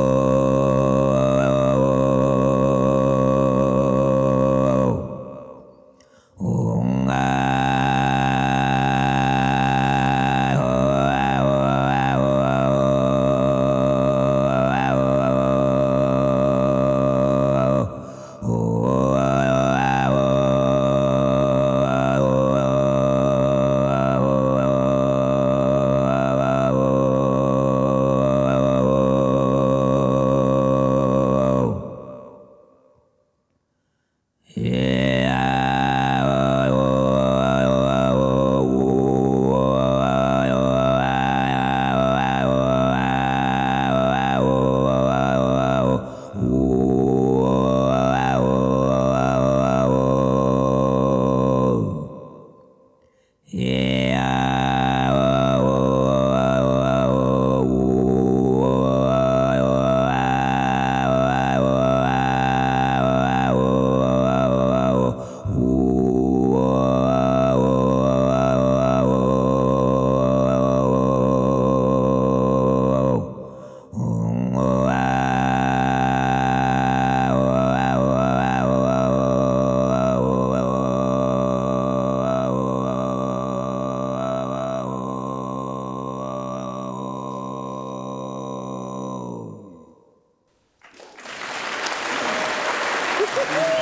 shalayendo Thank